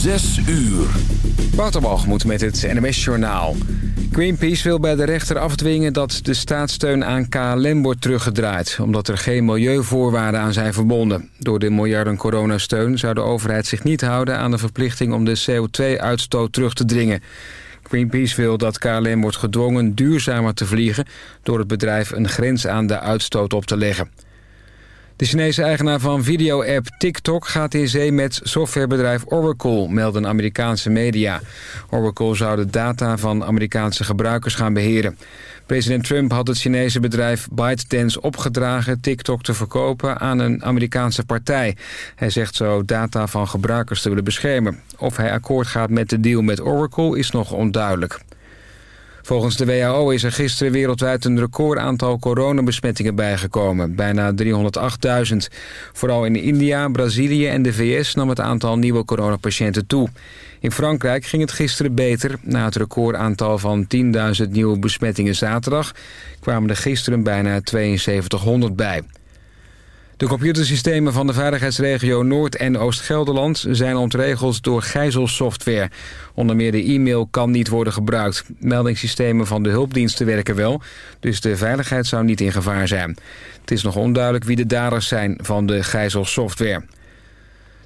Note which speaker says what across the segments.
Speaker 1: Zes uur.
Speaker 2: Waterbalgemoed met het NMS Journaal. Greenpeace wil bij de rechter afdwingen dat de staatssteun aan KLM wordt teruggedraaid... omdat er geen milieuvoorwaarden aan zijn verbonden. Door de miljarden coronasteun zou de overheid zich niet houden... aan de verplichting om de CO2-uitstoot terug te dringen. Greenpeace wil dat KLM wordt gedwongen duurzamer te vliegen... door het bedrijf een grens aan de uitstoot op te leggen. De Chinese eigenaar van video-app TikTok gaat in zee met softwarebedrijf Oracle, melden Amerikaanse media. Oracle zou de data van Amerikaanse gebruikers gaan beheren. President Trump had het Chinese bedrijf ByteDance opgedragen TikTok te verkopen aan een Amerikaanse partij. Hij zegt zo data van gebruikers te willen beschermen. Of hij akkoord gaat met de deal met Oracle is nog onduidelijk. Volgens de WHO is er gisteren wereldwijd een recordaantal coronabesmettingen bijgekomen. Bijna 308.000. Vooral in India, Brazilië en de VS nam het aantal nieuwe coronapatiënten toe. In Frankrijk ging het gisteren beter. Na het recordaantal van 10.000 nieuwe besmettingen zaterdag... kwamen er gisteren bijna 7200 bij. De computersystemen van de veiligheidsregio Noord- en Oost-Gelderland zijn ontregeld door gijzelsoftware. Onder meer de e-mail kan niet worden gebruikt. Meldingssystemen van de hulpdiensten werken wel, dus de veiligheid zou niet in gevaar zijn. Het is nog onduidelijk wie de daders zijn van de gijzelsoftware.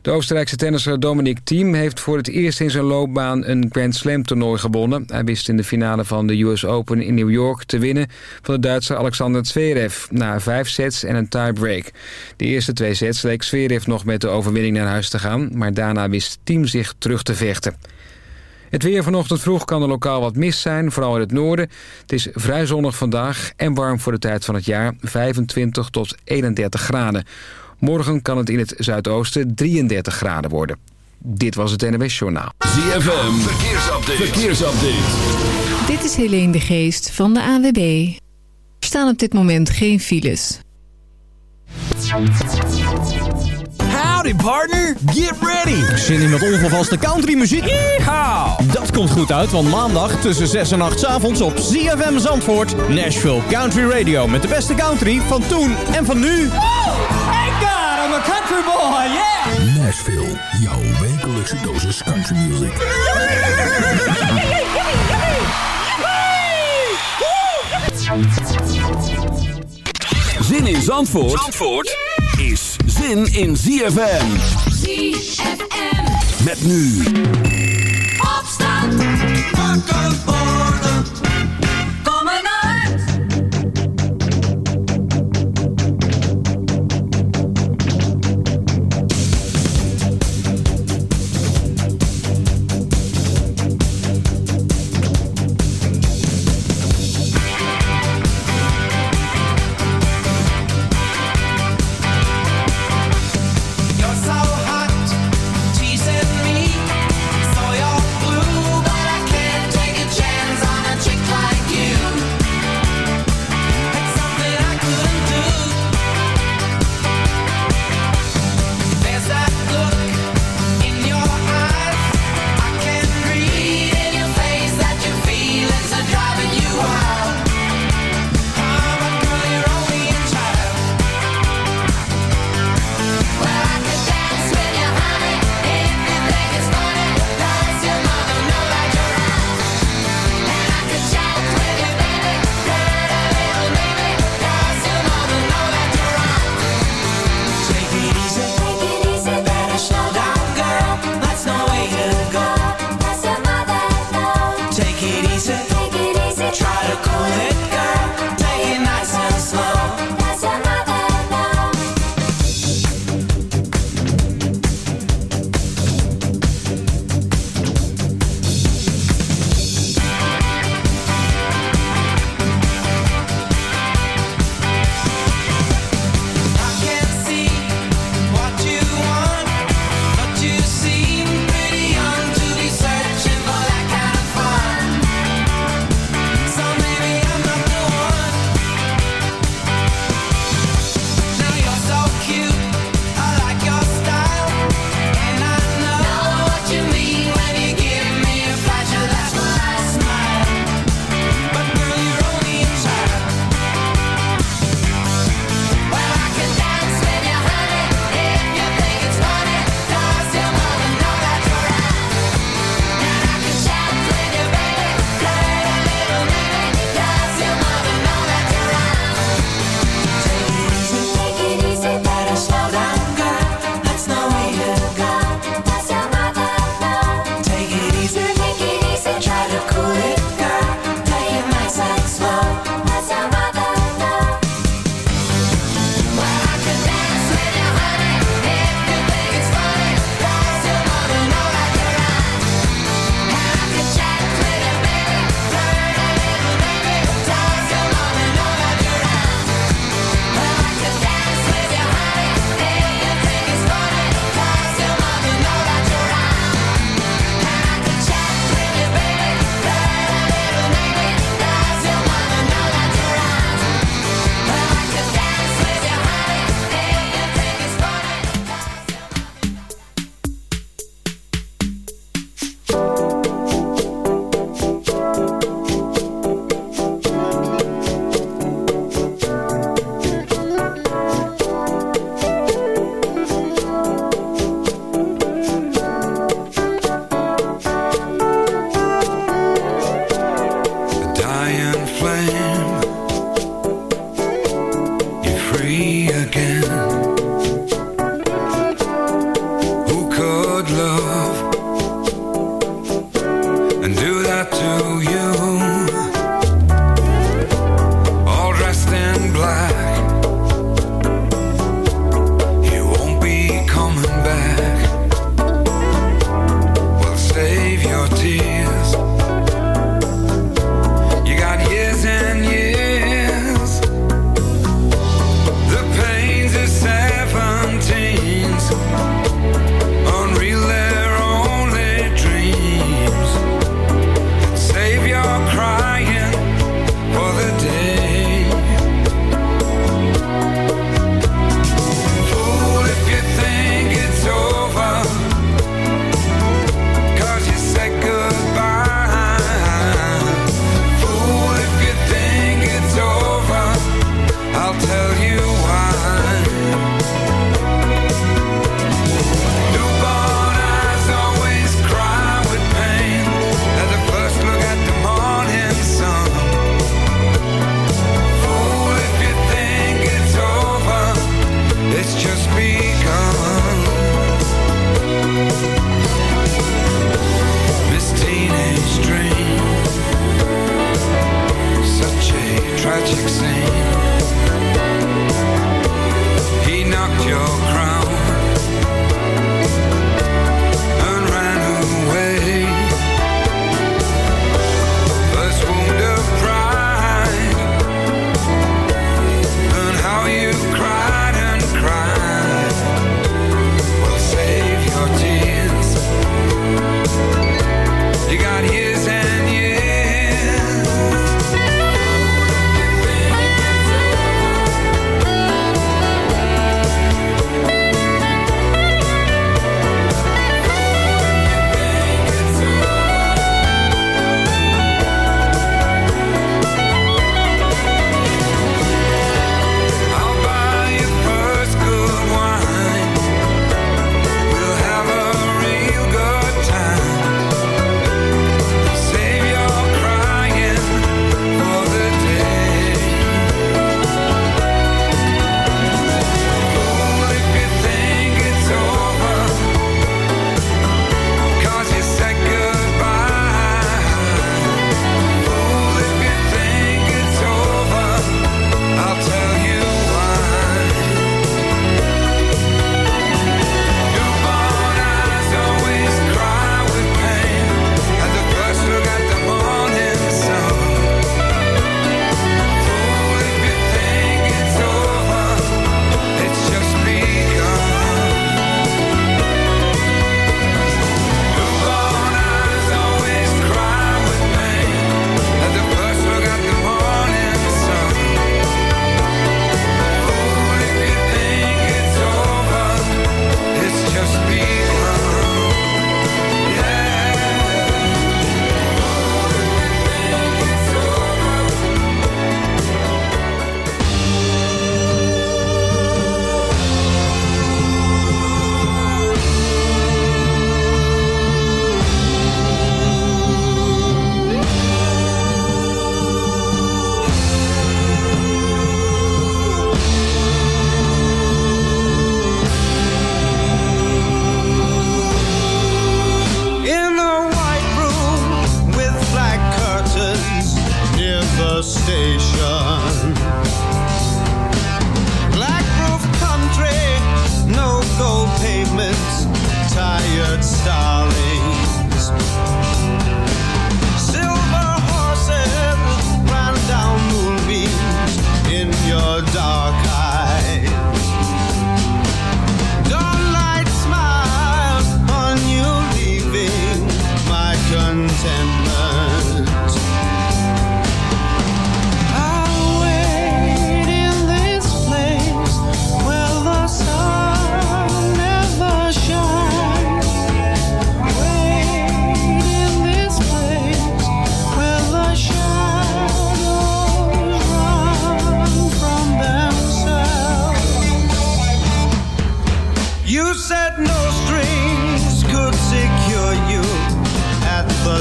Speaker 2: De Oostenrijkse tennisser Dominic Thiem heeft voor het eerst in zijn loopbaan een Grand Slam toernooi gewonnen. Hij wist in de finale van de US Open in New York te winnen van de Duitser Alexander Zverev na vijf sets en een tiebreak. De eerste twee sets leek Zverev nog met de overwinning naar huis te gaan, maar daarna wist Thiem zich terug te vechten. Het weer vanochtend vroeg kan er lokaal wat mist zijn, vooral in het noorden. Het is vrij zonnig vandaag en warm voor de tijd van het jaar, 25 tot 31 graden. Morgen kan het in het zuidoosten 33 graden worden. Dit was het NWS Journaal.
Speaker 1: ZFM, verkeersupdate. verkeersupdate.
Speaker 3: Dit is Helene de Geest van de AWB. Er staan op dit moment geen files.
Speaker 4: Howdy partner, get ready!
Speaker 5: Zin in met ongevaste countrymuziek?
Speaker 4: Yeehaw!
Speaker 5: Dat komt goed uit, want maandag tussen 6 en 8 s avonds op ZFM Zandvoort... Nashville Country Radio met de beste country van toen en van nu.
Speaker 4: I'm a country boy, yeah!
Speaker 1: Nashville, jouw wekelijkse dosis country music. Zin in Zandvoort, Zandvoort is zin in ZFM.
Speaker 6: ZFM.
Speaker 1: Met nu.
Speaker 6: Opstand.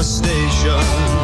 Speaker 7: station.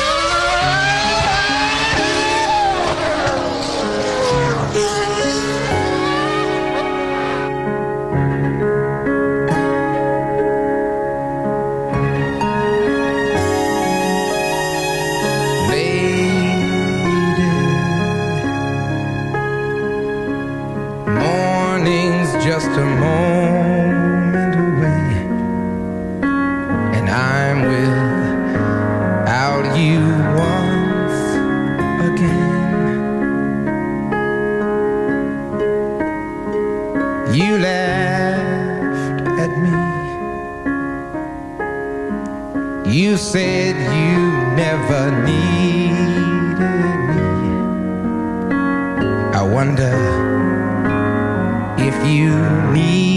Speaker 8: said you never needed me. I wonder if you need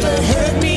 Speaker 8: never hurt me.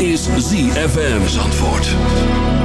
Speaker 8: Is
Speaker 1: ZFM Zandvoort.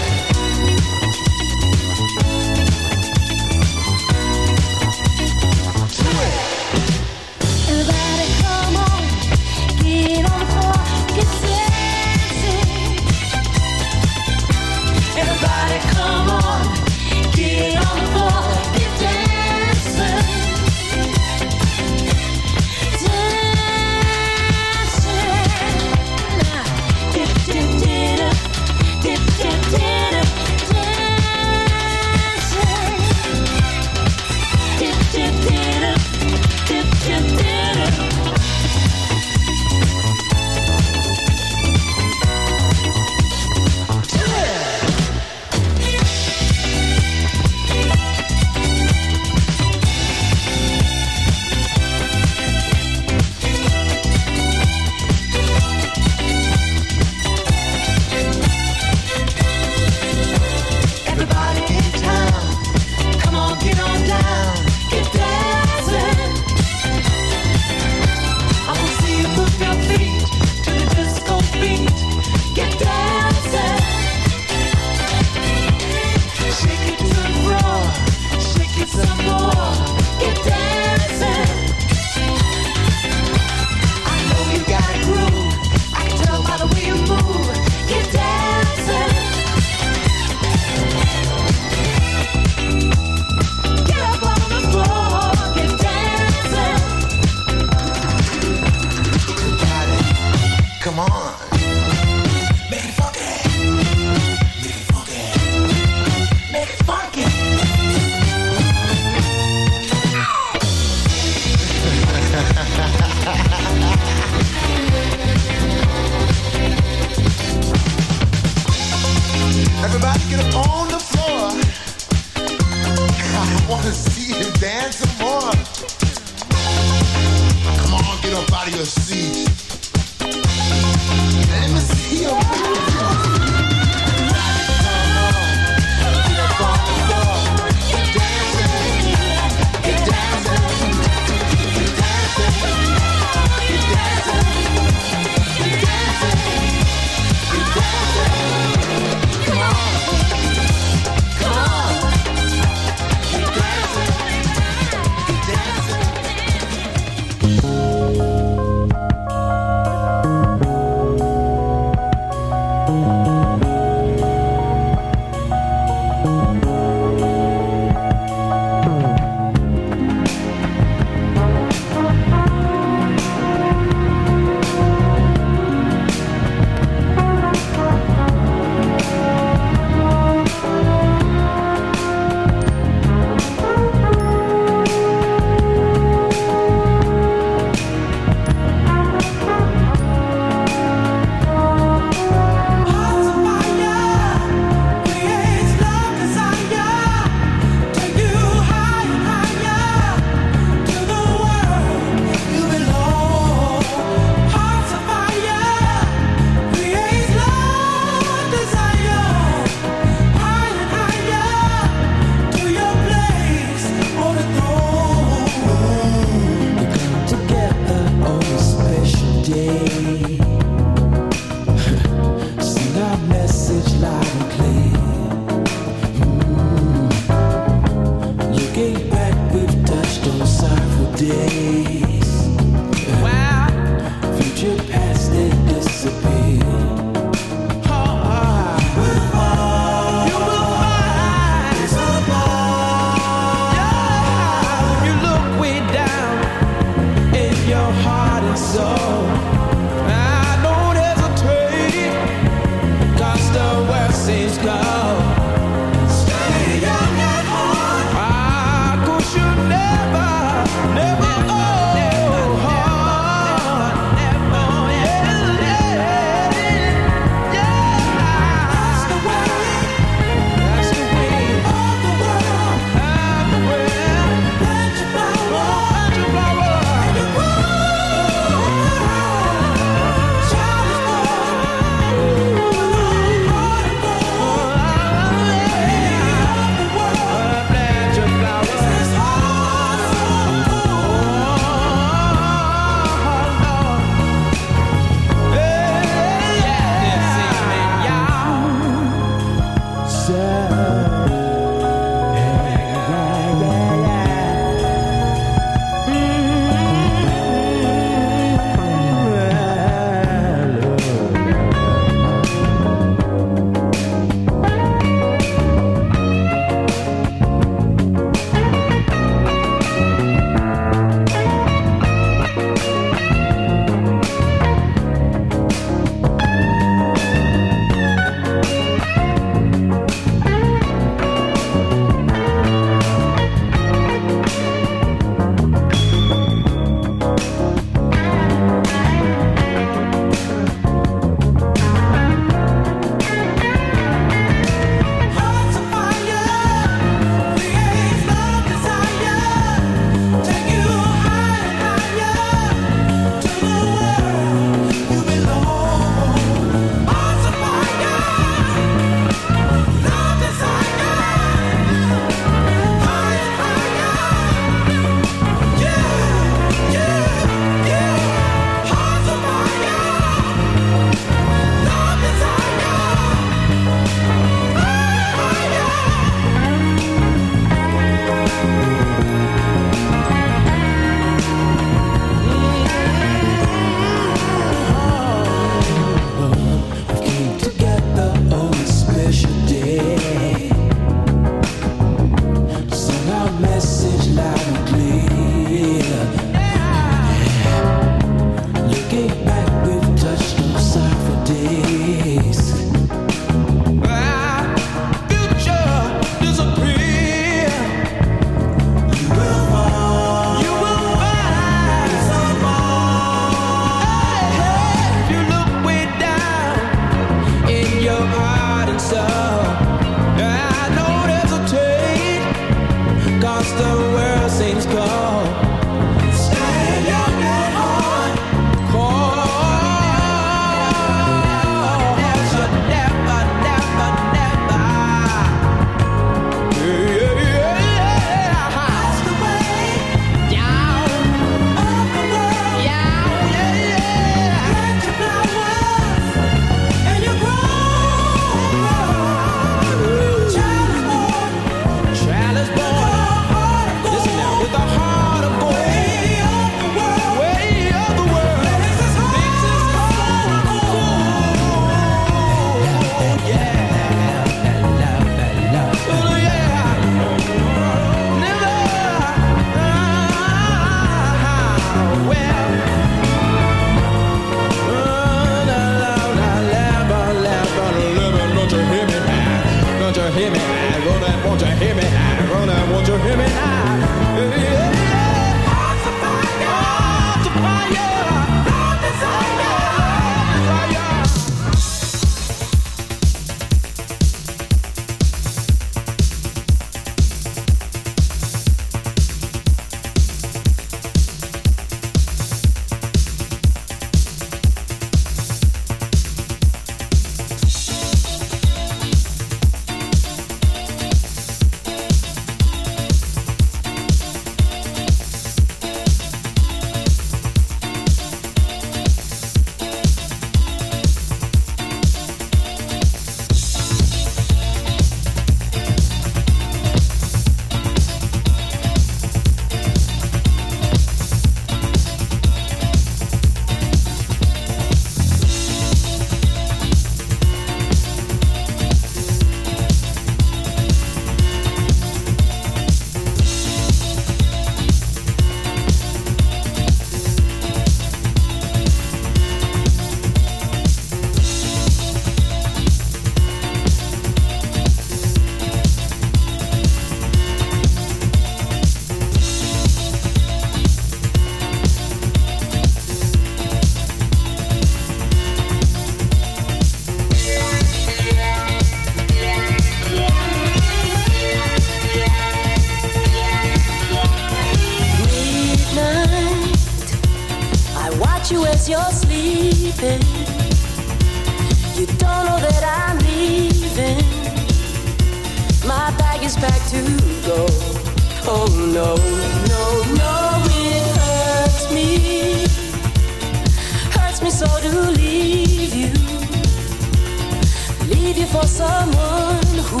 Speaker 6: Someone who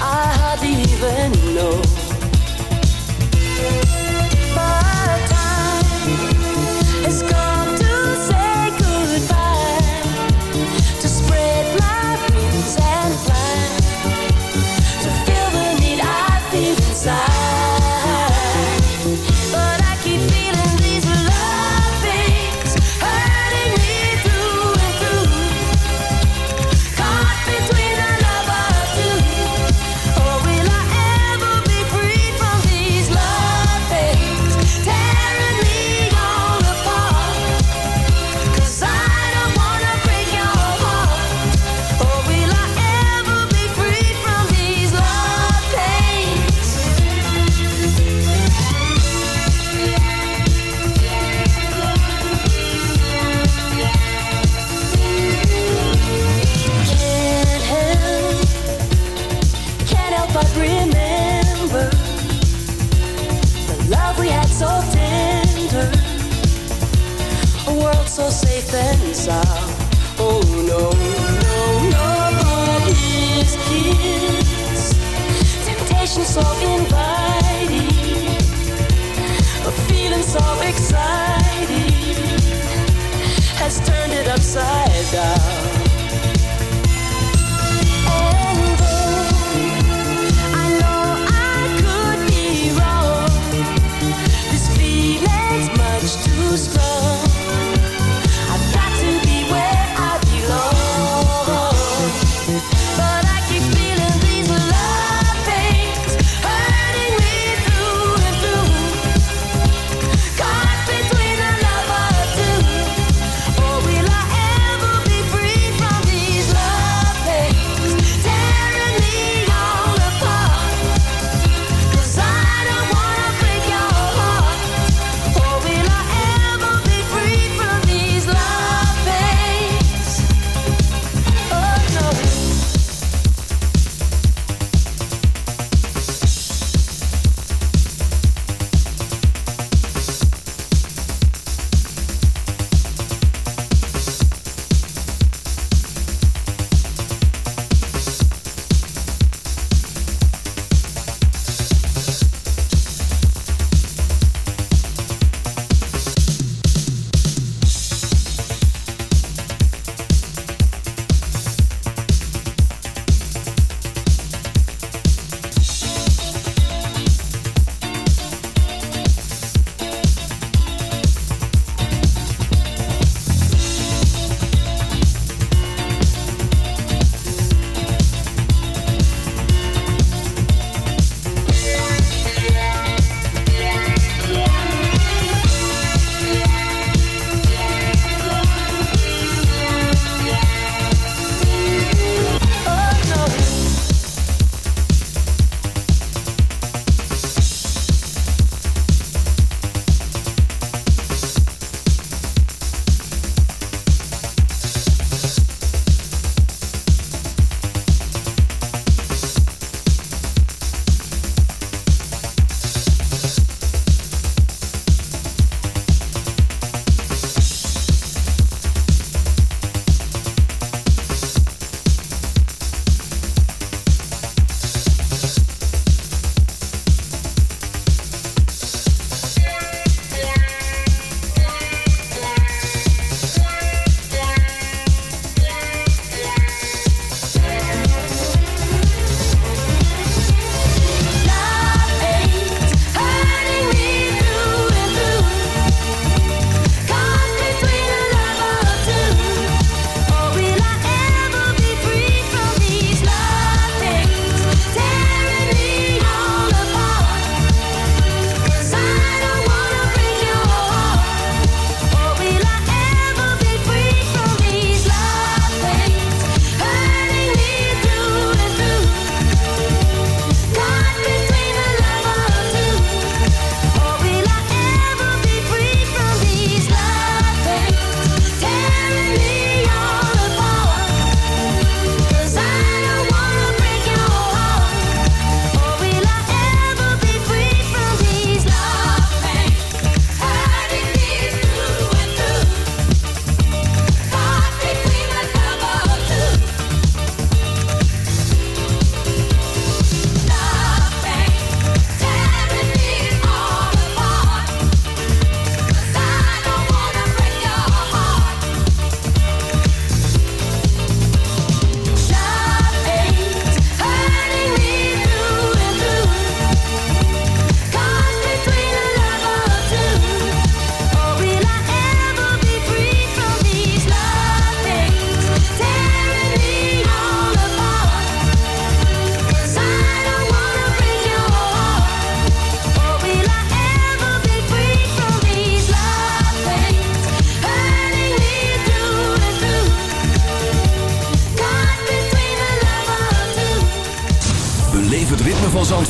Speaker 6: I hardly even know.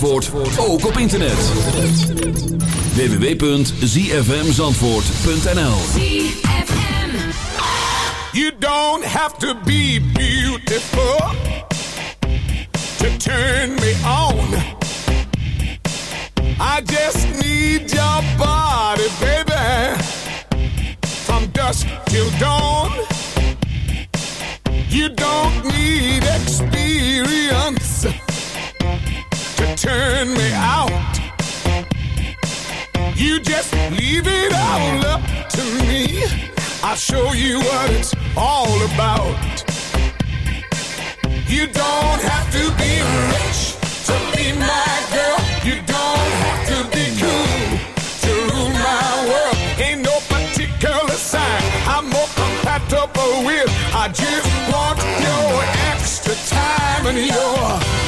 Speaker 1: Zandvoort ook op internet. www.zfmzandvoort.nl
Speaker 9: You don't have to be beautiful to turn me on. I just need your body, baby, from dusk till dawn. You don't need experience to turn me out. You just leave it all up to me. I'll show you what it's all about. You don't have to be rich to be my girl. You don't have to be cool to rule my world. Ain't no particular sign I'm more compatible with. I just want your extra time and your